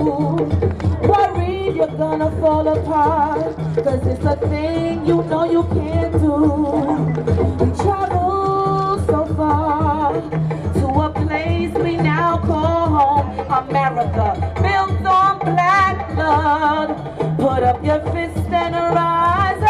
Worried you're gonna fall apart. Cause it's a thing you know you can't do. We traveled so far to a place we now call home, America. Built on black blood. Put up your fist and rise